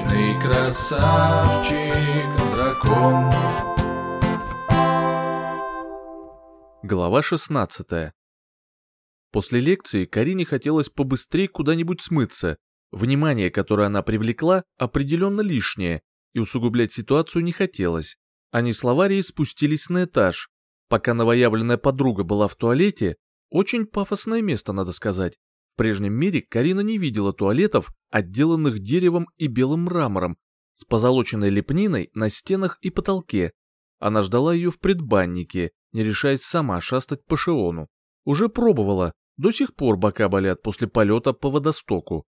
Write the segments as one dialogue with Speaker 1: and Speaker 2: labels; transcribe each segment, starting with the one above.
Speaker 1: Вечный красавчик, дракон.
Speaker 2: Глава 16 После лекции Карине хотелось побыстрее куда-нибудь смыться. Внимание, которое она привлекла, определенно лишнее, и усугублять ситуацию не хотелось. Они с Лаварией спустились на этаж. Пока новоявленная подруга была в туалете, очень пафосное место, надо сказать. Прежнем мире Карина не видела туалетов, отделанных деревом и белым мрамором, с позолоченной лепниной на стенах и потолке. Она ждала ее в предбаннике, не решаясь сама шастать по шеону. Уже пробовала, до сих пор бока болят после полета по водостоку.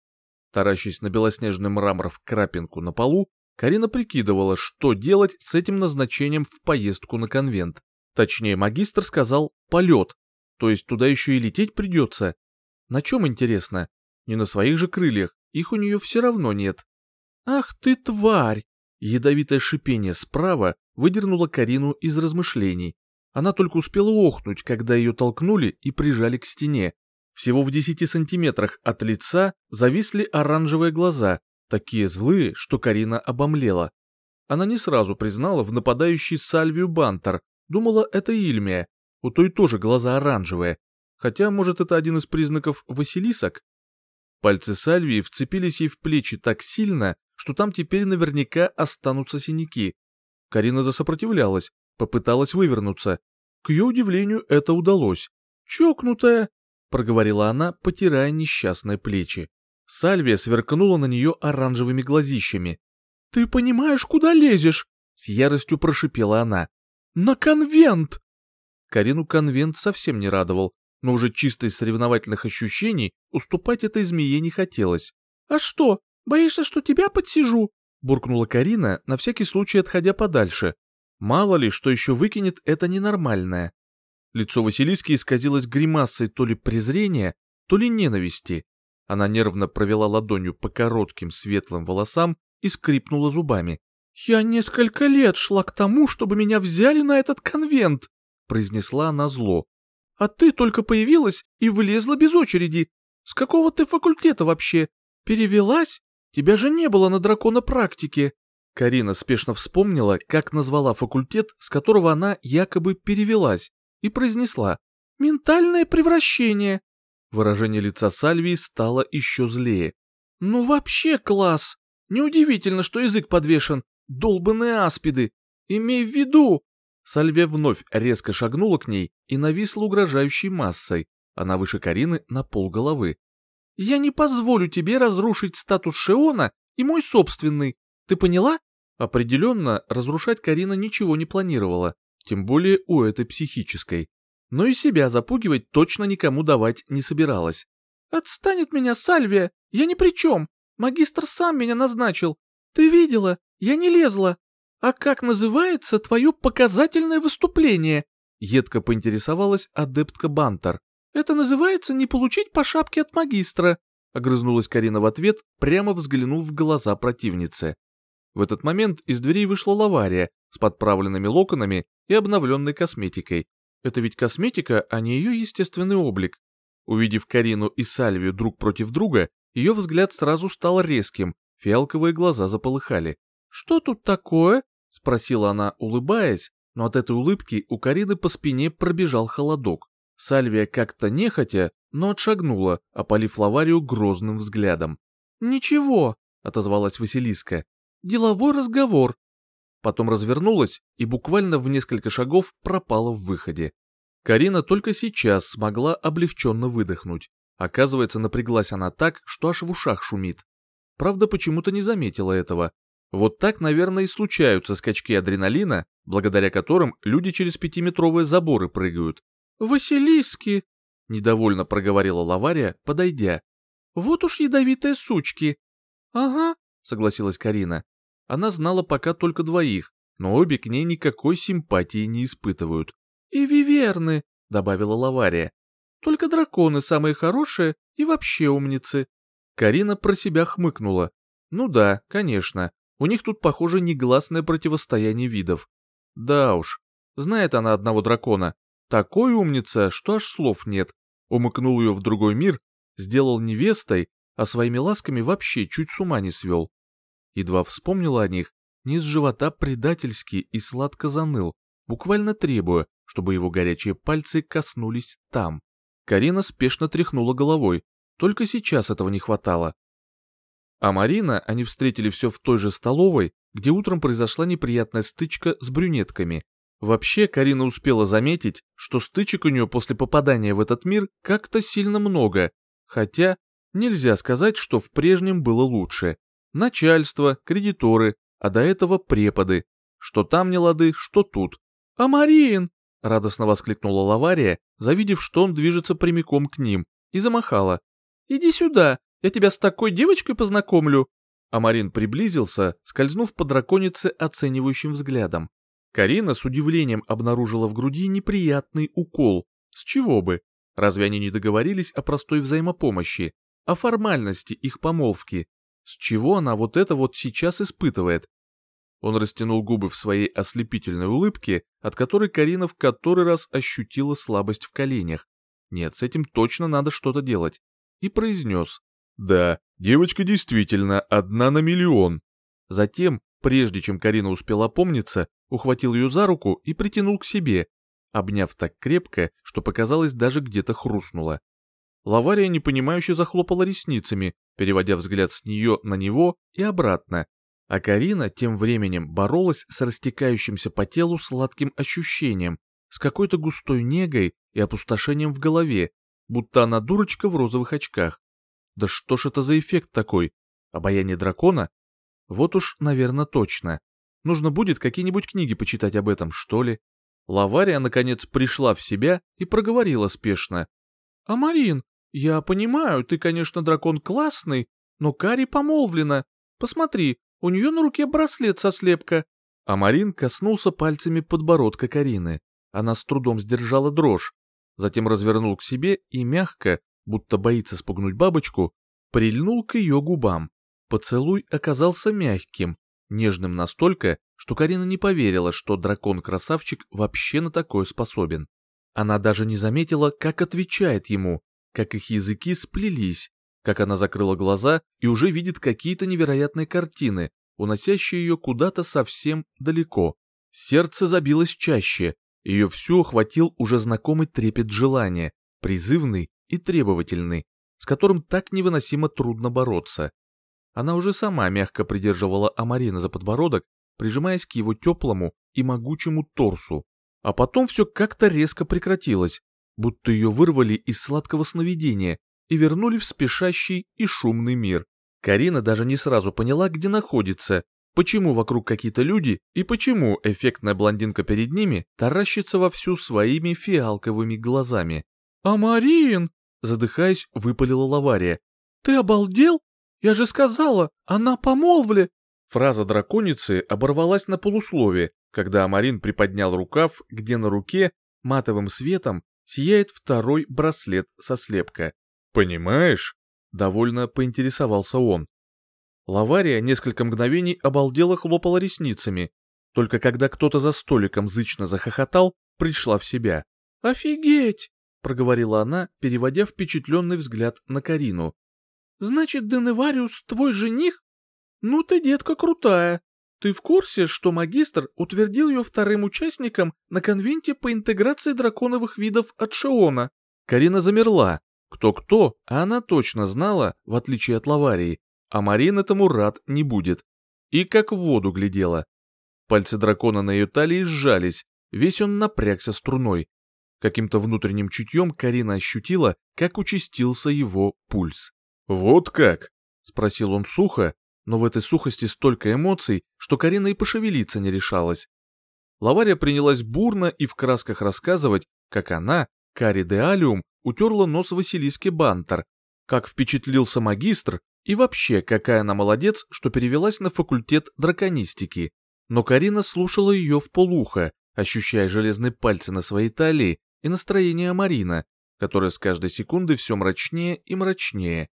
Speaker 2: Таращась на белоснежный мрамор в крапинку на полу, Карина прикидывала, что делать с этим назначением в поездку на конвент. Точнее, магистр сказал «полет», то есть туда еще и лететь придется. На чем интересно? Не на своих же крыльях, их у нее все равно нет. «Ах ты тварь!» Ядовитое шипение справа выдернуло Карину из размышлений. Она только успела охнуть, когда ее толкнули и прижали к стене. Всего в десяти сантиметрах от лица зависли оранжевые глаза, такие злые, что Карина обомлела. Она не сразу признала в нападающей Сальвию Бантер, думала, это Ильмия, у той тоже глаза оранжевые, хотя, может, это один из признаков Василисок? Пальцы Сальвии вцепились ей в плечи так сильно, что там теперь наверняка останутся синяки. Карина засопротивлялась, попыталась вывернуться. К ее удивлению это удалось. «Чокнутая!» — проговорила она, потирая несчастные плечи. Сальвия сверкнула на нее оранжевыми глазищами. «Ты понимаешь, куда лезешь?» — с яростью прошипела она. «На конвент!» Карину конвент совсем не радовал, но уже чисто из соревновательных ощущений уступать этой змее не хотелось. «А что, боишься, что тебя подсижу?» — буркнула Карина, на всякий случай отходя подальше. Мало ли, что еще выкинет это ненормальное. Лицо Василиски исказилось гримасой то ли презрения, то ли ненависти. Она нервно провела ладонью по коротким светлым волосам и скрипнула зубами. «Я несколько лет шла к тому, чтобы меня взяли на этот конвент», произнесла она зло. А ты только появилась и влезла без очереди. С какого ты факультета вообще? Перевелась? Тебя же не было на дракона практике. Карина спешно вспомнила, как назвала факультет, с которого она якобы перевелась, и произнесла «Ментальное превращение». Выражение лица Сальвии стало еще злее. «Ну вообще класс! Неудивительно, что язык подвешен. Долбанные аспиды! Имей в виду, Сальвия вновь резко шагнула к ней и нависла угрожающей массой, она выше Карины на пол головы. «Я не позволю тебе разрушить статус Шеона и мой собственный, ты поняла?» Определенно, разрушать Карина ничего не планировала, тем более у этой психической. Но и себя запугивать точно никому давать не собиралась. «Отстань от меня, Сальвия, я ни при чем. Магистр сам меня назначил. Ты видела, я не лезла. «А как называется твое показательное выступление?» Едко поинтересовалась адептка Бантер. «Это называется не получить по шапке от магистра», огрызнулась Карина в ответ, прямо взглянув в глаза противницы. В этот момент из дверей вышла лавария с подправленными локонами и обновленной косметикой. Это ведь косметика, а не ее естественный облик. Увидев Карину и Сальвию друг против друга, ее взгляд сразу стал резким, фиалковые глаза заполыхали. «Что тут такое?» — спросила она, улыбаясь, но от этой улыбки у Карины по спине пробежал холодок. Сальвия как-то нехотя, но отшагнула, опалив Лаварию грозным взглядом. «Ничего», — отозвалась Василиска, — «деловой разговор». Потом развернулась и буквально в несколько шагов пропала в выходе. Карина только сейчас смогла облегченно выдохнуть. Оказывается, напряглась она так, что аж в ушах шумит. Правда, почему-то не заметила этого, вот так, наверное, и случаются скачки адреналина, благодаря которым люди через пятиметровые заборы прыгают. «Василиски!» — недовольно проговорила Лавария, подойдя. «Вот уж ядовитые сучки!» «Ага», — согласилась Карина. Она знала пока только двоих, но обе к ней никакой симпатии не испытывают. «И виверны», — добавила Лавария. «Только драконы самые хорошие и вообще умницы». Карина про себя хмыкнула. «Ну да, конечно, у них тут, похоже, негласное противостояние видов. Да уж, знает она одного дракона. Такой умница, что аж слов нет. Умыкнул ее в другой мир, сделал невестой, а своими ласками вообще чуть с ума не свел. Едва вспомнила о них, низ живота предательски и сладко заныл, буквально требуя, чтобы его горячие пальцы коснулись там. Карина спешно тряхнула головой, только сейчас этого не хватало. А Марина они встретили все в той же столовой, где утром произошла неприятная стычка с брюнетками. Вообще, Карина успела заметить, что стычек у нее после попадания в этот мир как-то сильно много, хотя нельзя сказать, что в прежнем было лучше. Начальство, кредиторы, а до этого преподы. Что там не лады, что тут. «А Марин!» — радостно воскликнула Лавария, завидев, что он движется прямиком к ним, и замахала. «Иди сюда, я тебя с такой девочкой познакомлю!» А Марин приблизился, скользнув по драконице оценивающим взглядом. Карина с удивлением обнаружила в груди неприятный укол. С чего бы? Разве они не договорились о простой взаимопомощи, о формальности их помолвки? С чего она вот это вот сейчас испытывает? Он растянул губы в своей ослепительной улыбке, от которой Карина в который раз ощутила слабость в коленях. Нет, с этим точно надо что-то делать. И произнес. Да, девочка действительно одна на миллион. Затем, прежде чем Карина успела помниться, ухватил ее за руку и притянул к себе, обняв так крепко, что показалось даже где-то хрустнуло. Лавария непонимающе захлопала ресницами, переводя взгляд с нее на него и обратно, а Карина тем временем боролась с растекающимся по телу сладким ощущением, с какой-то густой негой и опустошением в голове, будто она дурочка в розовых очках. Да что ж это за эффект такой? Обаяние дракона? Вот уж, наверное, точно. Нужно будет какие-нибудь книги почитать об этом, что ли. Лавария, наконец, пришла в себя и проговорила спешно. «А Марин, я понимаю, ты, конечно, дракон классный, но Кари помолвлена. Посмотри, у нее на руке браслет со слепка. А Марин коснулся пальцами подбородка Карины. Она с трудом сдержала дрожь. Затем развернул к себе и мягко, будто боится спугнуть бабочку, прильнул к ее губам. Поцелуй оказался мягким, нежным настолько, что Карина не поверила, что дракон-красавчик вообще на такое способен. Она даже не заметила, как отвечает ему, как их языки сплелись, как она закрыла глаза и уже видит какие-то невероятные картины, уносящие ее куда-то совсем далеко. Сердце забилось чаще, ее всю охватил уже знакомый трепет желания, призывный и требовательный, с которым так невыносимо трудно бороться. Она уже сама мягко придерживала Амарина за подбородок, прижимаясь к его теплому и могучему торсу. А потом все как-то резко прекратилось, будто ее вырвали из сладкого сновидения и вернули в спешащий и шумный мир. Карина даже не сразу поняла, где находится, почему вокруг какие-то люди и почему эффектная блондинка перед ними таращится вовсю своими фиалковыми глазами. «А Марин!» — задыхаясь, выпалила Лавария. «Ты обалдел? Я же сказала, она помолвле!» Фраза драконицы оборвалась на полуслове, когда Амарин приподнял рукав, где на руке матовым светом сияет второй браслет со слепка. «Понимаешь?» — довольно поинтересовался он. Лавария несколько мгновений обалдела хлопала ресницами, только когда кто-то за столиком зычно захохотал, пришла в себя. «Офигеть!» — проговорила она, переводя впечатленный взгляд на Карину. «Значит, Деневариус твой жених? Ну ты, детка, крутая. Ты в курсе, что магистр утвердил ее вторым участником на конвенте по интеграции драконовых видов от Шеона?» Карина замерла, кто-кто, а она точно знала, в отличие от Лаварии, а Марин этому рад не будет. И как в воду глядела. Пальцы дракона на ее талии сжались, весь он напрягся струной. Каким-то внутренним чутьем Карина ощутила, как участился его пульс. «Вот как?» — спросил он сухо, но в этой сухости столько эмоций, что Карина и пошевелиться не решалась. Лавария принялась бурно и в красках рассказывать, как она, Кари де Алиум, утерла нос Василиске Бантер, как впечатлился магистр и вообще какая она молодец, что перевелась на факультет драконистики. Но Карина слушала ее в полухо, ощущая железные пальцы на своей талии и настроение Марина, которое с каждой секунды все мрачнее и мрачнее.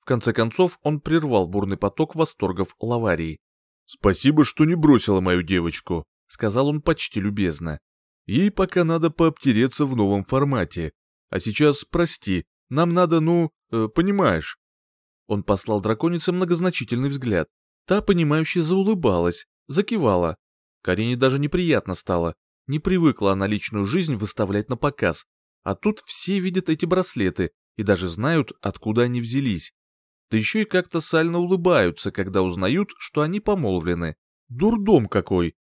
Speaker 2: В конце концов он прервал бурный поток восторгов Лаварии. «Спасибо, что не бросила мою девочку», — сказал он почти любезно. «Ей пока надо пообтереться в новом формате, а сейчас, прости, нам надо, ну, э, понимаешь». Он послал драконице многозначительный взгляд. Та, понимающе заулыбалась, закивала. Карине даже неприятно стало. Не привыкла она личную жизнь выставлять на показ. А тут все видят эти браслеты и даже знают, откуда они взялись. Да еще и как-то сально улыбаются, когда узнают, что они помолвлены. Дурдом какой!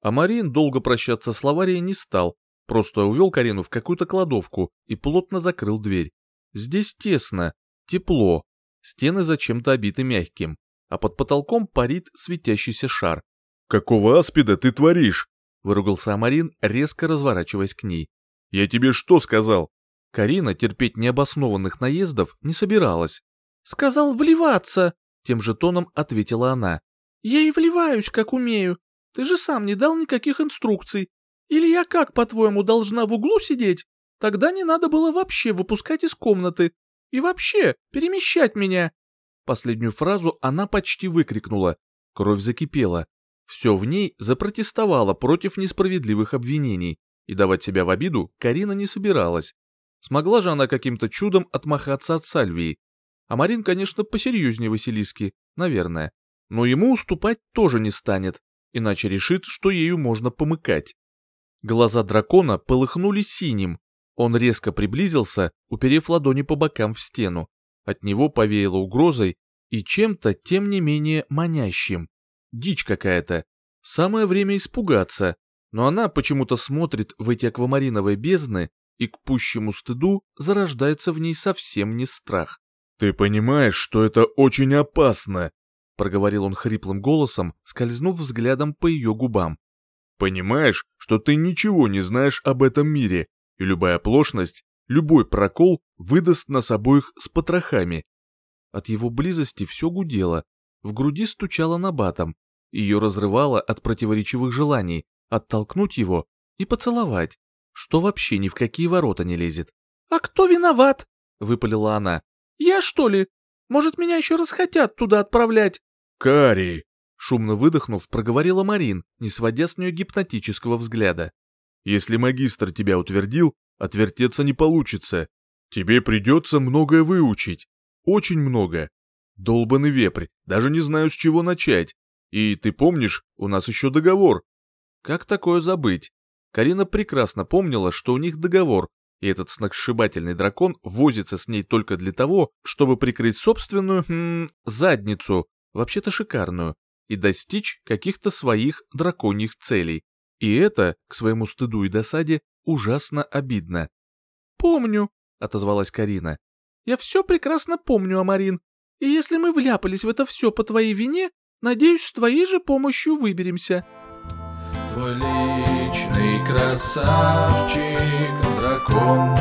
Speaker 2: А Марин долго прощаться с Лаварией не стал, просто увел Карину в какую-то кладовку и плотно закрыл дверь. Здесь тесно, тепло, стены зачем-то обиты мягким, а под потолком парит светящийся шар.
Speaker 1: «Какого аспида ты творишь?»
Speaker 2: — выругался Амарин, резко разворачиваясь к ней.
Speaker 1: «Я тебе что сказал?»
Speaker 2: Карина терпеть необоснованных наездов не собиралась. «Сказал вливаться!» — тем же тоном ответила она. «Я и вливаюсь, как умею. Ты же сам не дал никаких инструкций. Или я как, по-твоему, должна в углу сидеть? Тогда не надо было вообще выпускать из комнаты. И вообще, перемещать меня!» Последнюю фразу она почти выкрикнула. Кровь закипела. Все в ней запротестовало против несправедливых обвинений, и давать себя в обиду Карина не собиралась. Смогла же она каким-то чудом отмахаться от Сальвии. А Марин, конечно, посерьезнее Василиски, наверное. Но ему уступать тоже не станет, иначе решит, что ею можно помыкать. Глаза дракона полыхнули синим. Он резко приблизился, уперев ладони по бокам в стену. От него повеяло угрозой и чем-то, тем не менее, манящим. Дичь какая-то. Самое время испугаться, но она почему-то смотрит в эти аквамариновые бездны, и к пущему стыду зарождается в ней совсем не страх.
Speaker 1: «Ты понимаешь, что это очень опасно?»
Speaker 2: проговорил он хриплым голосом, скользнув взглядом по ее губам.
Speaker 1: «Понимаешь, что ты ничего не знаешь об этом мире, и любая оплошность, любой прокол выдаст нас обоих с потрохами».
Speaker 2: От его близости все гудело, в груди стучало набатом, ее разрывало от противоречивых желаний оттолкнуть его и поцеловать, что вообще ни в какие ворота не лезет. «А кто виноват?» — выпалила она. «Я, что ли? Может, меня еще раз хотят туда отправлять?»
Speaker 1: «Кари!»
Speaker 2: — шумно выдохнув, проговорила Марин, не сводя с нее гипнотического взгляда.
Speaker 1: «Если магистр тебя утвердил, отвертеться не получится. Тебе придется многое выучить. Очень много. Долбанный вепрь, даже не знаю, с чего начать. И ты помнишь, у нас еще договор.
Speaker 2: Как такое забыть? Карина прекрасно помнила, что у них договор, и этот сногсшибательный дракон возится с ней только для того, чтобы прикрыть собственную, хм, задницу, вообще-то шикарную, и достичь каких-то своих драконьих целей. И это, к своему стыду и досаде, ужасно обидно. «Помню», — отозвалась Карина. «Я все прекрасно помню, Амарин. И если мы вляпались в это все по твоей вине, надеюсь, с твоей же помощью выберемся.
Speaker 1: Твой личный красавчик, дракон,